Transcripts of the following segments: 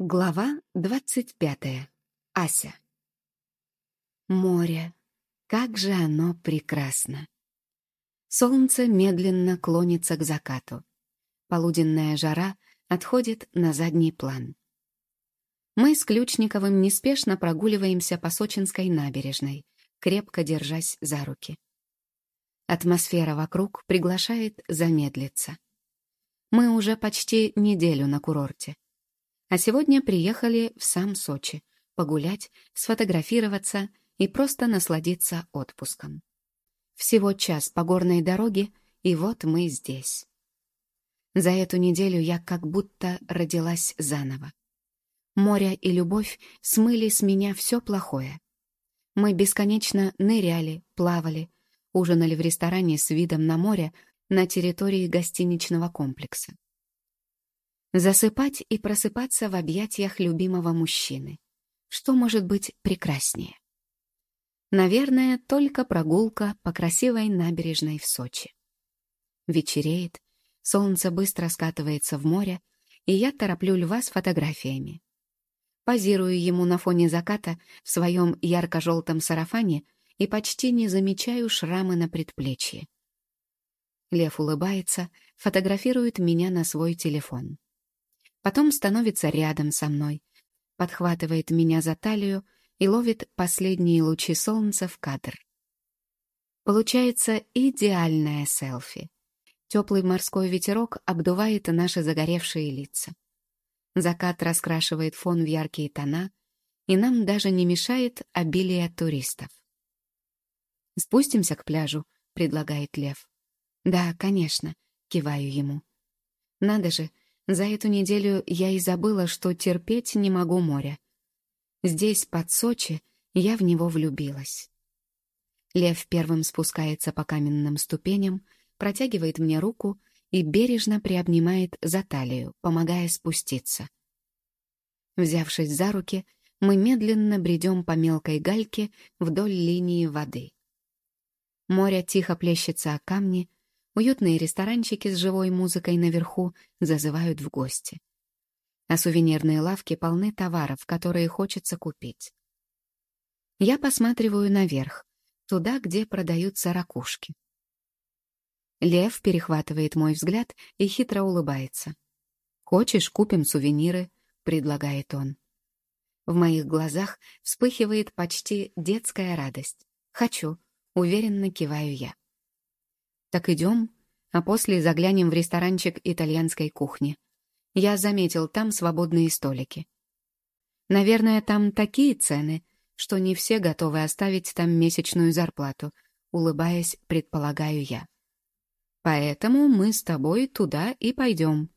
Глава двадцать пятая. Ася. Море. Как же оно прекрасно. Солнце медленно клонится к закату. Полуденная жара отходит на задний план. Мы с Ключниковым неспешно прогуливаемся по Сочинской набережной, крепко держась за руки. Атмосфера вокруг приглашает замедлиться. Мы уже почти неделю на курорте. А сегодня приехали в сам Сочи погулять, сфотографироваться и просто насладиться отпуском. Всего час по горной дороге, и вот мы здесь. За эту неделю я как будто родилась заново. Море и любовь смыли с меня все плохое. Мы бесконечно ныряли, плавали, ужинали в ресторане с видом на море на территории гостиничного комплекса. Засыпать и просыпаться в объятиях любимого мужчины. Что может быть прекраснее? Наверное, только прогулка по красивой набережной в Сочи. Вечереет, солнце быстро скатывается в море, и я тороплю льва с фотографиями. Позирую ему на фоне заката в своем ярко-желтом сарафане и почти не замечаю шрамы на предплечье. Лев улыбается, фотографирует меня на свой телефон. Потом становится рядом со мной, подхватывает меня за талию и ловит последние лучи солнца в кадр. Получается идеальное селфи. Теплый морской ветерок обдувает наши загоревшие лица. Закат раскрашивает фон в яркие тона, и нам даже не мешает обилие туристов. «Спустимся к пляжу», — предлагает Лев. «Да, конечно», — киваю ему. «Надо же, за эту неделю я и забыла, что терпеть не могу моря. Здесь, под Сочи, я в него влюбилась. Лев первым спускается по каменным ступеням, протягивает мне руку и бережно приобнимает за талию, помогая спуститься. Взявшись за руки, мы медленно бредем по мелкой гальке вдоль линии воды. Море тихо плещется о камни, Уютные ресторанчики с живой музыкой наверху зазывают в гости. А сувенирные лавки полны товаров, которые хочется купить. Я посматриваю наверх, туда, где продаются ракушки. Лев перехватывает мой взгляд и хитро улыбается. «Хочешь, купим сувениры?» — предлагает он. В моих глазах вспыхивает почти детская радость. «Хочу», — уверенно киваю я. Так идем, а после заглянем в ресторанчик итальянской кухни. Я заметил там свободные столики. Наверное, там такие цены, что не все готовы оставить там месячную зарплату, улыбаясь, предполагаю я. Поэтому мы с тобой туда и пойдем.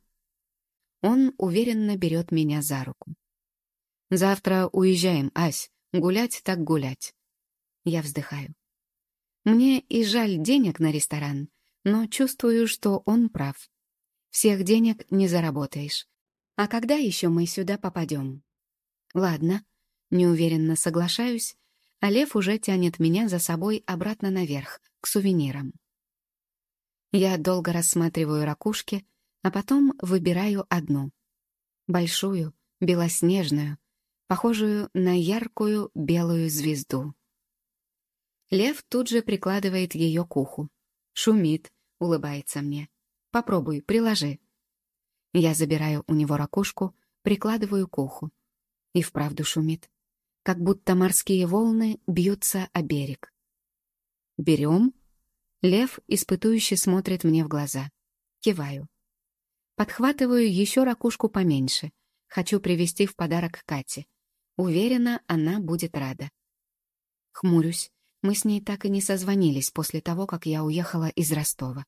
Он уверенно берет меня за руку. Завтра уезжаем, Ась, гулять так гулять. Я вздыхаю. Мне и жаль денег на ресторан, но чувствую, что он прав. Всех денег не заработаешь. А когда еще мы сюда попадем? Ладно, неуверенно соглашаюсь, а Лев уже тянет меня за собой обратно наверх, к сувенирам. Я долго рассматриваю ракушки, а потом выбираю одну. Большую, белоснежную, похожую на яркую белую звезду. Лев тут же прикладывает ее к уху. Шумит, улыбается мне. Попробуй, приложи. Я забираю у него ракушку, прикладываю к уху. И вправду шумит. Как будто морские волны бьются о берег. «Берем?» Лев испытующе смотрит мне в глаза. Киваю. Подхватываю еще ракушку поменьше. Хочу привезти в подарок Кате. Уверена, она будет рада. Хмурюсь, мы с ней так и не созвонились после того, как я уехала из Ростова.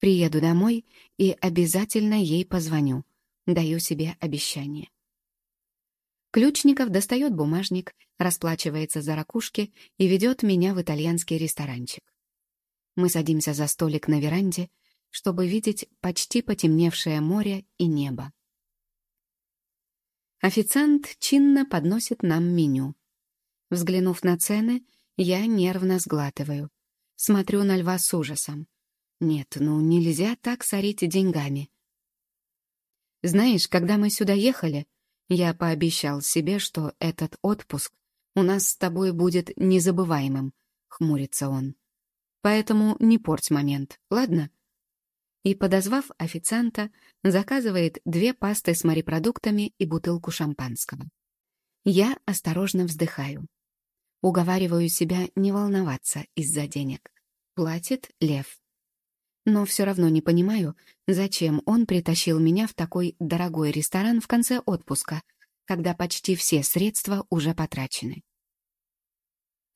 Приеду домой и обязательно ей позвоню. Даю себе обещание. Ключников достает бумажник, расплачивается за ракушки и ведет меня в итальянский ресторанчик. Мы садимся за столик на веранде, чтобы видеть почти потемневшее море и небо. Официант чинно подносит нам меню. Взглянув на цены, я нервно сглатываю. Смотрю на льва с ужасом. Нет, ну нельзя так сорить деньгами. Знаешь, когда мы сюда ехали, Я пообещал себе, что этот отпуск у нас с тобой будет незабываемым, — хмурится он. Поэтому не порть момент, ладно? И, подозвав официанта, заказывает две пасты с морепродуктами и бутылку шампанского. Я осторожно вздыхаю. Уговариваю себя не волноваться из-за денег. Платит Лев. Но все равно не понимаю, зачем он притащил меня в такой дорогой ресторан в конце отпуска, когда почти все средства уже потрачены.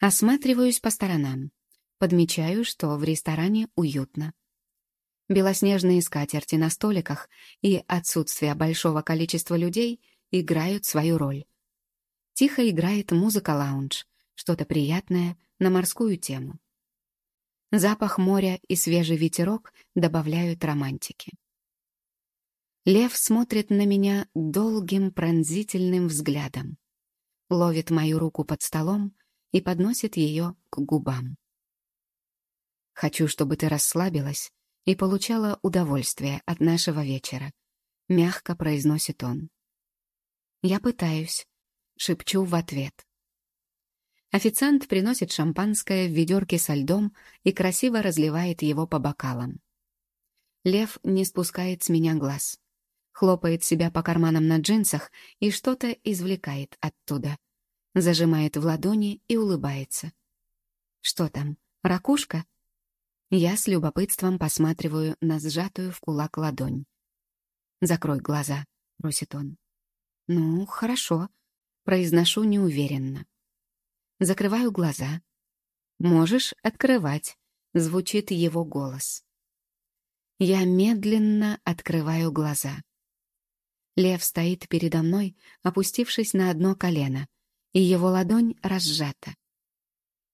Осматриваюсь по сторонам. Подмечаю, что в ресторане уютно. Белоснежные скатерти на столиках и отсутствие большого количества людей играют свою роль. Тихо играет музыка-лаунж, что-то приятное на морскую тему. Запах моря и свежий ветерок добавляют романтики. Лев смотрит на меня долгим пронзительным взглядом, ловит мою руку под столом и подносит ее к губам. «Хочу, чтобы ты расслабилась и получала удовольствие от нашего вечера», — мягко произносит он. «Я пытаюсь», — шепчу в ответ. Официант приносит шампанское в ведерке со льдом и красиво разливает его по бокалам. Лев не спускает с меня глаз. Хлопает себя по карманам на джинсах и что-то извлекает оттуда. Зажимает в ладони и улыбается. Что там, ракушка? Я с любопытством посматриваю на сжатую в кулак ладонь. «Закрой глаза», — просит он. «Ну, хорошо», — произношу неуверенно. Закрываю глаза. «Можешь открывать», — звучит его голос. Я медленно открываю глаза. Лев стоит передо мной, опустившись на одно колено, и его ладонь разжата.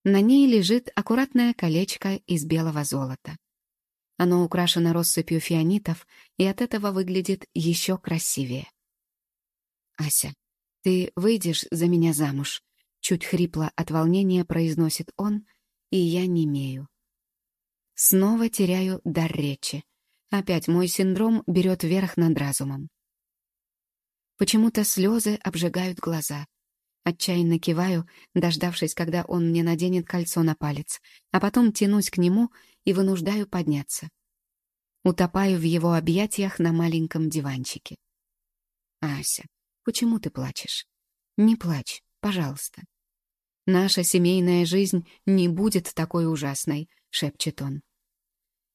На ней лежит аккуратное колечко из белого золота. Оно украшено россыпью фианитов и от этого выглядит еще красивее. «Ася, ты выйдешь за меня замуж?» Чуть хрипло от волнения произносит он, и я немею. Снова теряю дар речи. Опять мой синдром берет верх над разумом. Почему-то слезы обжигают глаза. Отчаянно киваю, дождавшись, когда он мне наденет кольцо на палец, а потом тянусь к нему и вынуждаю подняться. Утопаю в его объятиях на маленьком диванчике. «Ася, почему ты плачешь? Не плачь, пожалуйста». «Наша семейная жизнь не будет такой ужасной», — шепчет он.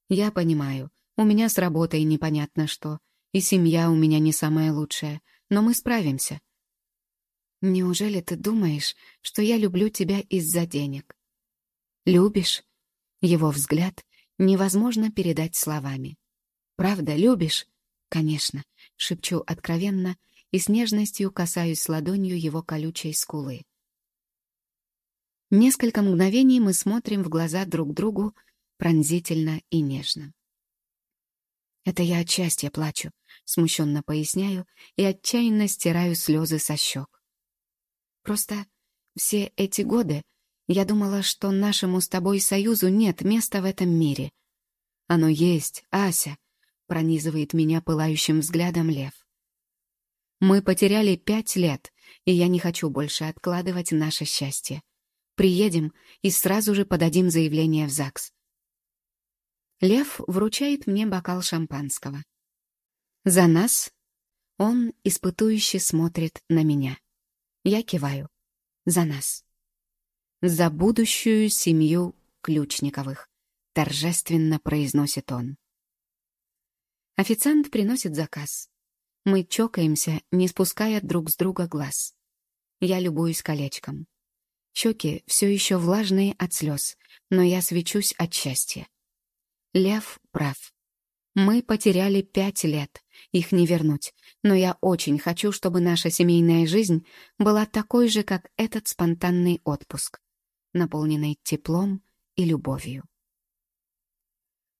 «Я понимаю, у меня с работой непонятно что, и семья у меня не самая лучшая, но мы справимся». «Неужели ты думаешь, что я люблю тебя из-за денег?» «Любишь?» Его взгляд невозможно передать словами. «Правда, любишь?» «Конечно», — шепчу откровенно и с нежностью касаюсь ладонью его колючей скулы. Несколько мгновений мы смотрим в глаза друг другу пронзительно и нежно. «Это я от счастья плачу», — смущенно поясняю и отчаянно стираю слезы со щек. «Просто все эти годы я думала, что нашему с тобой союзу нет места в этом мире. Оно есть, Ася», — пронизывает меня пылающим взглядом лев. «Мы потеряли пять лет, и я не хочу больше откладывать наше счастье. Приедем и сразу же подадим заявление в ЗАГС. Лев вручает мне бокал шампанского. За нас он испытующе смотрит на меня. Я киваю. За нас. За будущую семью Ключниковых, торжественно произносит он. Официант приносит заказ. Мы чокаемся, не спуская друг с друга глаз. Я любуюсь колечком. Щеки все еще влажные от слез, но я свечусь от счастья. Лев прав. Мы потеряли пять лет, их не вернуть, но я очень хочу, чтобы наша семейная жизнь была такой же, как этот спонтанный отпуск, наполненный теплом и любовью.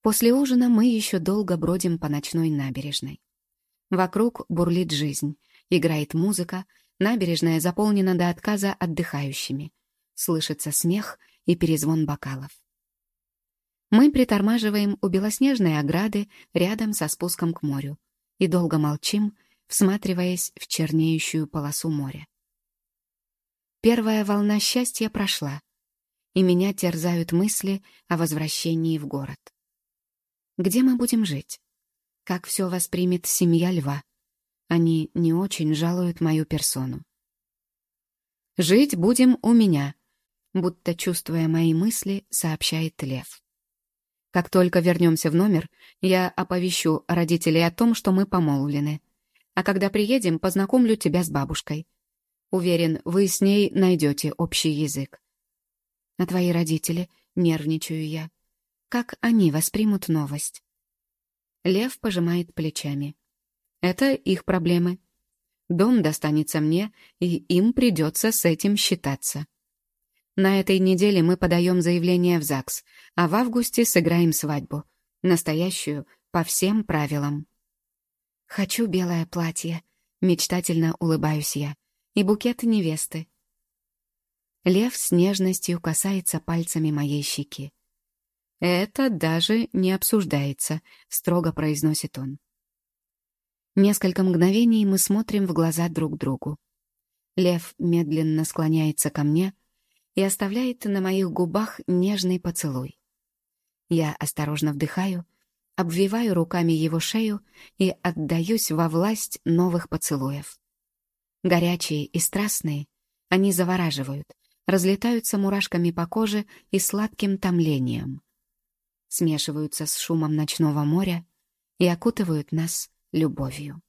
После ужина мы еще долго бродим по ночной набережной. Вокруг бурлит жизнь, играет музыка, набережная заполнена до отказа отдыхающими — Слышится смех и перезвон бокалов. Мы притормаживаем у белоснежной ограды рядом со спуском к морю и долго молчим, всматриваясь в чернеющую полосу моря. Первая волна счастья прошла, и меня терзают мысли о возвращении в город. Где мы будем жить? Как все воспримет семья льва? Они не очень жалуют мою персону. «Жить будем у меня», будто чувствуя мои мысли, сообщает Лев. Как только вернемся в номер, я оповещу родителей о том, что мы помолвлены. А когда приедем, познакомлю тебя с бабушкой. Уверен, вы с ней найдете общий язык. А твои родители, нервничаю я. Как они воспримут новость? Лев пожимает плечами. Это их проблемы. Дом достанется мне, и им придется с этим считаться. На этой неделе мы подаем заявление в ЗАГС, а в августе сыграем свадьбу. Настоящую, по всем правилам. «Хочу белое платье», — мечтательно улыбаюсь я, «и букет невесты». Лев с нежностью касается пальцами моей щеки. «Это даже не обсуждается», — строго произносит он. Несколько мгновений мы смотрим в глаза друг другу. Лев медленно склоняется ко мне — и оставляет на моих губах нежный поцелуй. Я осторожно вдыхаю, обвиваю руками его шею и отдаюсь во власть новых поцелуев. Горячие и страстные, они завораживают, разлетаются мурашками по коже и сладким томлением. Смешиваются с шумом ночного моря и окутывают нас любовью.